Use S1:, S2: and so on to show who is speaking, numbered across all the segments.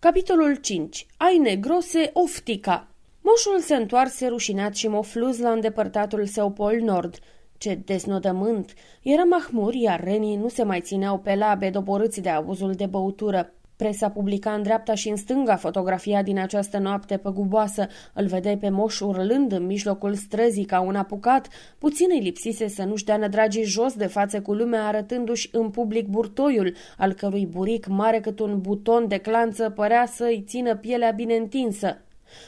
S1: Capitolul 5. Aine grose oftica Moșul se întoarse rușinat și mofluz la îndepărtatul său pol nord. Ce deznodământ! Era mahmur, iar renii nu se mai țineau pe labe doborâți de abuzul de băutură. Presa publica în dreapta și în stânga fotografia din această noapte păguboasă. Îl vedeai pe moș urlând în mijlocul străzii ca un apucat. Puțin îi lipsise să nu-și dea nădragii jos de față cu lumea arătându-și în public burtoiul, al cărui buric mare cât un buton de clanță părea să-i țină pielea bine întinsă.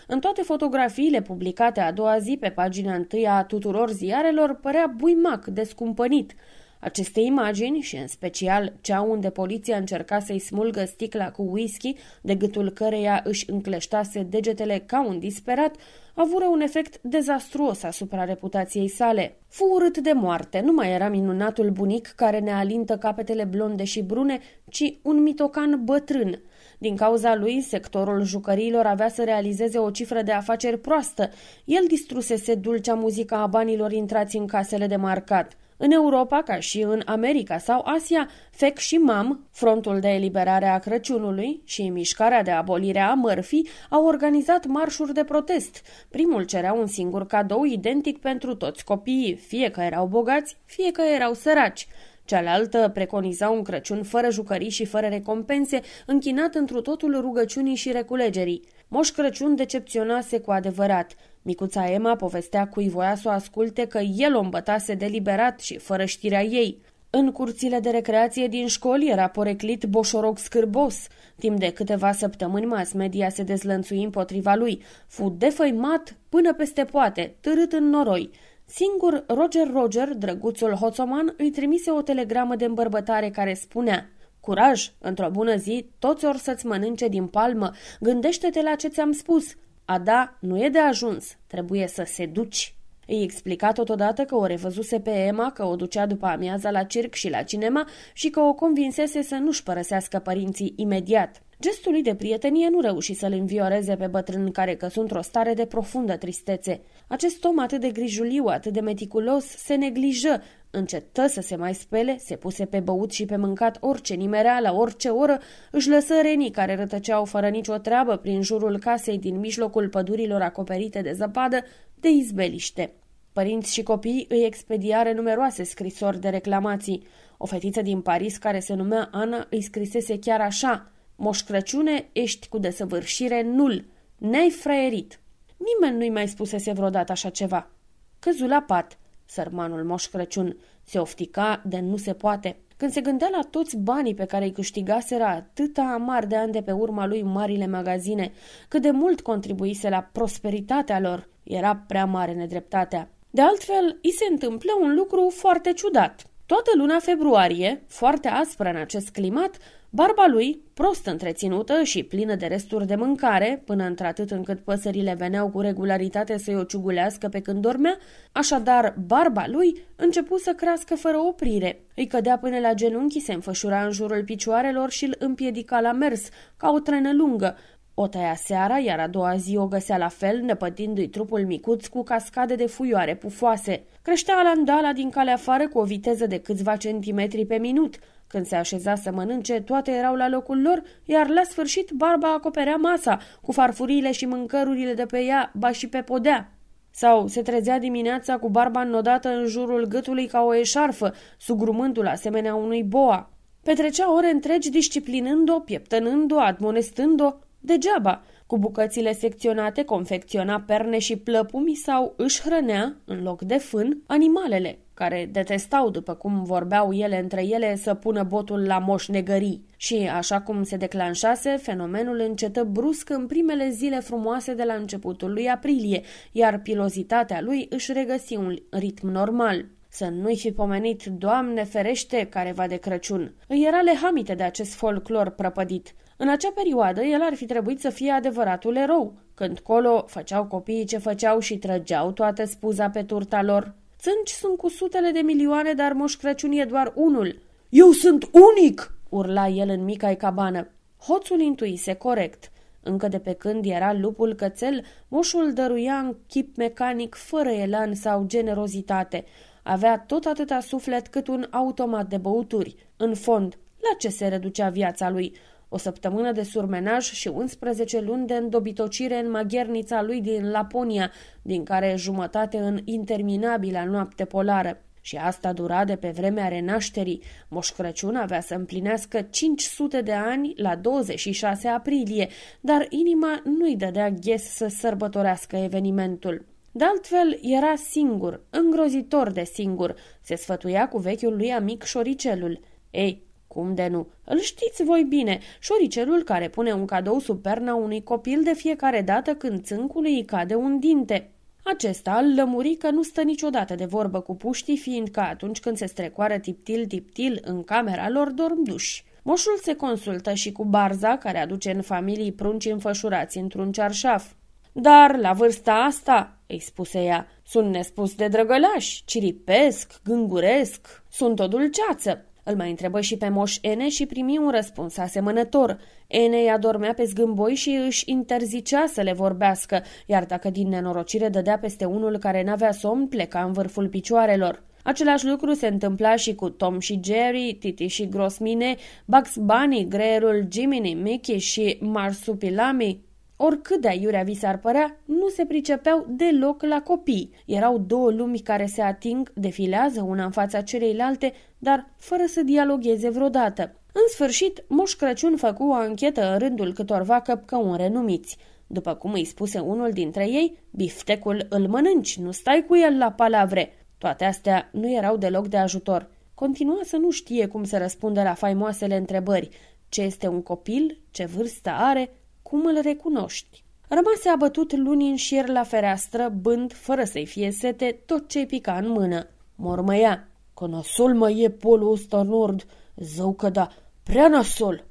S1: În toate fotografiile publicate a doua zi pe pagina întâi a tuturor ziarelor părea buimac, descumpănit. Aceste imagini, și în special cea unde poliția încerca să-i smulgă sticla cu whisky, de gâtul căreia își încleștase degetele ca un disperat, avură un efect dezastruos asupra reputației sale. Fu urât de moarte, nu mai era minunatul bunic care ne alintă capetele blonde și brune, ci un mitocan bătrân. Din cauza lui, sectorul jucăriilor avea să realizeze o cifră de afaceri proastă. El distrusese dulcea muzica a banilor intrați în casele de marcat. În Europa, ca și în America sau Asia, FEC și MAM, Frontul de Eliberare a Crăciunului și Mișcarea de Abolire a Mărfii au organizat marșuri de protest. Primul cerea un singur cadou identic pentru toți copiii, fie că erau bogați, fie că erau săraci. Cealaltă preconiza un Crăciun fără jucării și fără recompense, închinat întru totul rugăciunii și reculegerii. Moș Crăciun decepționase cu adevărat. Micuța Emma povestea cui voia să o asculte că el o îmbătase deliberat și fără știrea ei. În curțile de recreație din școli era poreclit boșoroc scârbos. Timp de câteva săptămâni mass media se dezlănțui împotriva lui. Fu defăimat până peste poate, târât în noroi. Singur Roger Roger, drăguțul hoțoman, îi trimise o telegramă de îmbărbătare care spunea Curaj, într-o bună zi, toți or să-ți mănânce din palmă, gândește-te la ce ți-am spus. A da, nu e de ajuns, trebuie să se duci. Îi explica totodată că o revăzuse pe Emma, că o ducea după amiaza la circ și la cinema și că o convinsese să nu-și părăsească părinții imediat. Gestul lui de prietenie nu reuși să-l învioreze pe bătrân care căsu într-o stare de profundă tristețe. Acest om atât de grijuliu, atât de meticulos, se neglijă, încetă să se mai spele, se puse pe băut și pe mâncat orice nimerea, la orice oră, își lăsă renii care rătăceau fără nicio treabă prin jurul casei din mijlocul pădurilor acoperite de zăpadă, de izbeliște. Părinți și copii îi expediare numeroase scrisori de reclamații. O fetiță din Paris care se numea Ana îi scrisese chiar așa – Moș Crăciune, ești cu desăvârșire nul. Ne-ai fraierit. Nimeni nu-i mai spusese vreodată așa ceva. Căzu la pat. Sărmanul Moș Crăciun se oftica de nu se poate. Când se gândea la toți banii pe care îi câștigaseră atâta amar de ani de pe urma lui marile magazine, cât de mult contribuise la prosperitatea lor, era prea mare nedreptatea. De altfel, îi se întâmplă un lucru foarte ciudat. Toată luna februarie, foarte aspră în acest climat, Barba lui, prost întreținută și plină de resturi de mâncare, până într-atât încât păsările veneau cu regularitate să-i o ciugulească pe când dormea, așadar barba lui începu să crească fără oprire. Îi cădea până la genunchi, se înfășura în jurul picioarelor și îl împiedica la mers, ca o trenă lungă, o tăia seara, iar a doua zi o găsea la fel, năpădindu-i trupul micuț cu cascade de fuioare pufoase. Creștea alandala din calea afară cu o viteză de câțiva centimetri pe minut, când se așeza să mănânce, toate erau la locul lor, iar la sfârșit barba acoperea masa, cu farfuriile și mâncărurile de pe ea, ba și pe podea. Sau se trezea dimineața cu barba înnodată în jurul gâtului ca o eșarfă, sugrumându-l asemenea unui boa. Petrecea ore întregi disciplinând-o, pieptănând-o, admonestând-o, degeaba. Cu bucățile secționate confecționa perne și plăpumi sau își hrănea, în loc de fân, animalele, care detestau, după cum vorbeau ele între ele, să pună botul la moșnegării. Și, așa cum se declanșase, fenomenul încetă brusc în primele zile frumoase de la începutul lui aprilie, iar pilozitatea lui își regăsi un ritm normal. Să nu-i fi pomenit, Doamne ferește, care va de Crăciun. Îi era lehamite de acest folclor prăpădit. În acea perioadă, el ar fi trebuit să fie adevăratul erou, când colo făceau copiii ce făceau și trăgeau toată spuza pe turta lor. Țânci sunt cu sutele de milioane, dar Moș Crăciun e doar unul. Eu sunt unic!" urla el în mica cabană. Hoțul intuise corect. Încă de pe când era lupul cățel, moșul dăruia în chip mecanic, fără elan sau generozitate. Avea tot atâta suflet cât un automat de băuturi. În fond, la ce se reducea viața lui? o săptămână de surmenaj și 11 luni de îndobitocire în maghernița lui din Laponia, din care jumătate în interminabila noapte polară. Și asta dura de pe vremea renașterii. Moș Crăciun avea să împlinească 500 de ani la 26 aprilie, dar inima nu-i dădea ghes să sărbătorească evenimentul. De altfel, era singur, îngrozitor de singur. Se sfătuia cu vechiul lui amic șoricelul. Ei, cum de nu? Îl știți voi bine, șoricelul care pune un cadou sub perna unui copil de fiecare dată când țâncului îi cade un dinte. Acesta îl lămuri că nu stă niciodată de vorbă cu puștii, fiindcă atunci când se strecoară tiptil-tiptil în camera lor dorm duși. Moșul se consultă și cu Barza, care aduce în familii prunci înfășurați într-un cearșaf. Dar, la vârsta asta, îi spuse ea, sunt nespus de drăgălași, ciripesc, gânguresc, sunt o dulceață. Îl mai întrebă și pe moș Ene și primi un răspuns asemănător. Ene ea dormea pe zgâmboi și își interzicea să le vorbească, iar dacă din nenorocire dădea peste unul care n-avea somn, pleca în vârful picioarelor. Același lucru se întâmpla și cu Tom și Jerry, Titi și Grosmine, Bugs Bunny, greierul Jiminy, Mickey și Marsupilami. Oricât de aiurea vi s-ar părea, nu se pricepeau deloc la copii. Erau două lumi care se ating, defilează una în fața celeilalte, dar fără să dialogueze vreodată. În sfârșit, Moș Crăciun făcu o anchetă în rândul câtorva căpcăuni renumiți. După cum îi spuse unul dintre ei, biftecul îl mănânci, nu stai cu el la palavre. Toate astea nu erau deloc de ajutor. Continua să nu știe cum să răspundă la faimoasele întrebări. Ce este un copil? Ce vârstă are? Cum îl recunoști? Rămase abătut luni în șir la fereastră, bând, fără să-i fie sete, tot ce pica în mână. Mormăia. Că nasol mă e polul ăsta nord. Zău că da, prea nasol.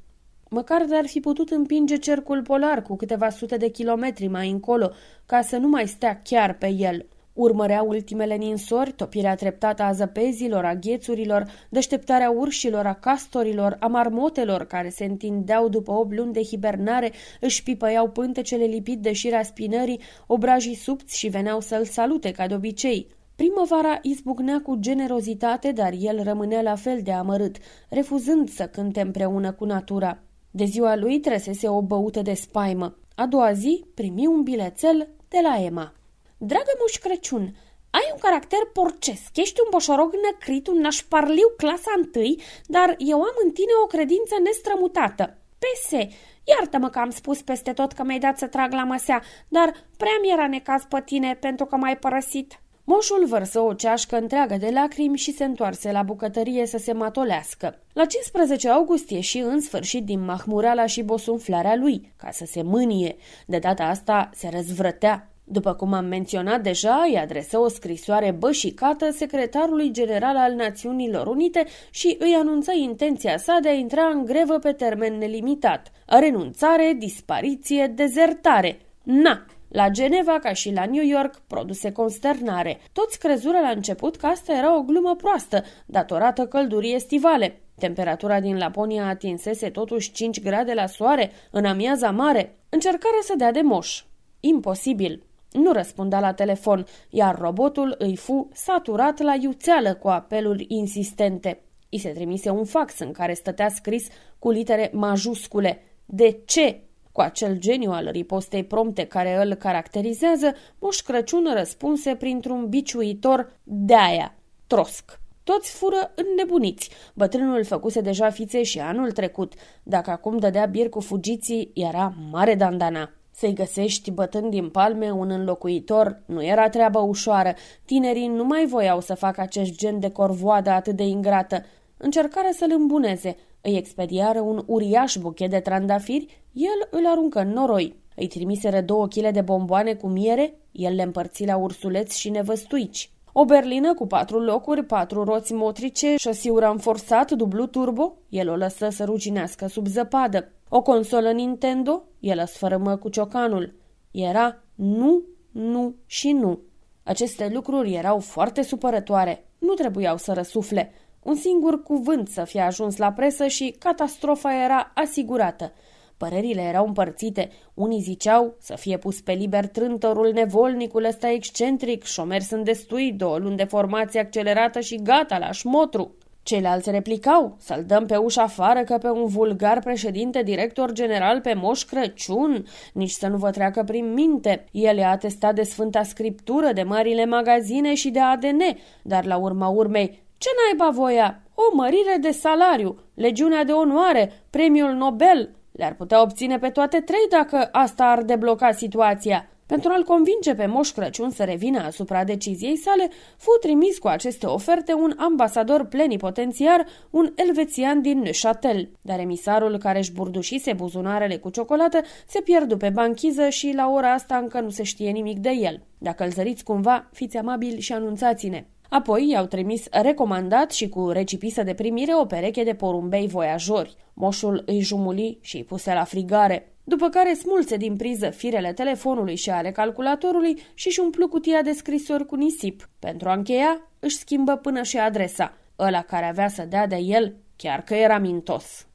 S1: Măcar de-ar fi putut împinge cercul polar cu câteva sute de kilometri mai încolo, ca să nu mai stea chiar pe el – Urmărea ultimele ninsori, topirea treptată a zăpezilor, a ghețurilor, deșteptarea urșilor, a castorilor, a marmotelor care se întindeau după o luni de hibernare, își pipăiau pântecele lipit de șira spinării, obrajii subți și veneau să-l salute ca de obicei. Primăvara izbucnea cu generozitate, dar el rămânea la fel de amărât, refuzând să cânte împreună cu natura. De ziua lui tresese o băută de spaimă. A doua zi primi un bilețel de la Emma. Dragă Moș Crăciun, ai un caracter porcesc, ești un boșorog năcrit, un nașparliu clasa întâi, dar eu am în tine o credință nestrămutată. Pese, iartă-mă că am spus peste tot că mi-ai dat să trag la măsea, dar prea mi-era necaz pe tine pentru că m-ai părăsit. Moșul vărsă o ceașcă întreagă de lacrimi și se întoarse la bucătărie să se matolească. La 15 august ieși în sfârșit din mahmureala și bosunflarea lui, ca să se mânie. De data asta se răzvrătea. După cum am menționat deja, îi adresă o scrisoare bășicată secretarului general al Națiunilor Unite și îi anunță intenția sa de a intra în grevă pe termen nelimitat. Renunțare, dispariție, dezertare. Na! La Geneva, ca și la New York, produse consternare. Toți crezură la început că asta era o glumă proastă, datorată căldurii estivale. Temperatura din Laponia atinsese totuși 5 grade la soare, în amiaza mare. Încercară să dea de moș. Imposibil. Nu răspundea la telefon, iar robotul îi fu saturat la iuțeală cu apeluri insistente. I se trimise un fax în care stătea scris cu litere majuscule. De ce? Cu acel geniu al ripostei prompte care îl caracterizează, Moș Crăciun răspunse printr-un biciuitor de-aia, trosc. Toți fură înnebuniți. Bătrânul făcuse deja fițe și anul trecut. Dacă acum dădea bir cu fugiții, era mare dandana. Să-i găsești bătând din palme un înlocuitor nu era treabă ușoară. Tinerii nu mai voiau să facă acest gen de corvoadă atât de ingrată. Încercară să-l îmbuneze. Îi expediară un uriaș buchet de trandafiri, el îl aruncă în noroi. Îi trimiseră două chile de bomboane cu miere, el le împărți la ursuleți și nevăstuici. O berlină cu patru locuri, patru roți motrice, șasiul ranforsat, dublu turbo, el o lăsă să ruginească sub zăpadă. O consolă Nintendo, el sfărâmă cu ciocanul. Era nu, nu și nu. Aceste lucruri erau foarte supărătoare. Nu trebuiau să răsufle. Un singur cuvânt să fie ajuns la presă și catastrofa era asigurată. Părerile erau împărțite. Unii ziceau să fie pus pe liber trântorul nevolnicul ăsta excentric, șomer sunt destui, două luni de formație accelerată și gata la șmotru. Ceilalți replicau să-l dăm pe ușa afară că pe un vulgar președinte director general pe Moș Crăciun, nici să nu vă treacă prin minte. El e atestat de Sfânta Scriptură, de marile magazine și de ADN, dar la urma urmei, ce naiba voia? O mărire de salariu, legiunea de onoare, premiul Nobel. Le-ar putea obține pe toate trei dacă asta ar debloca situația. Pentru a-l convinge pe Moș Crăciun să revină asupra deciziei sale, fu trimis cu aceste oferte un ambasador plenipotențiar, un elvețian din Neuchâtel. Dar emisarul care își burdușise buzunarele cu ciocolată se pierdu pe banchiză și la ora asta încă nu se știe nimic de el. Dacă îl zăriți cumva, fiți amabili și anunțați-ne. Apoi i-au trimis recomandat și cu recipisă de primire o pereche de porumbei voiajori. Moșul îi jumuli și îi puse la frigare după care smulse din priză firele telefonului și ale calculatorului și își umplu cutia de scrisori cu nisip. Pentru a încheia, își schimbă până și adresa. Ăla care avea să dea de el, chiar că era mintos.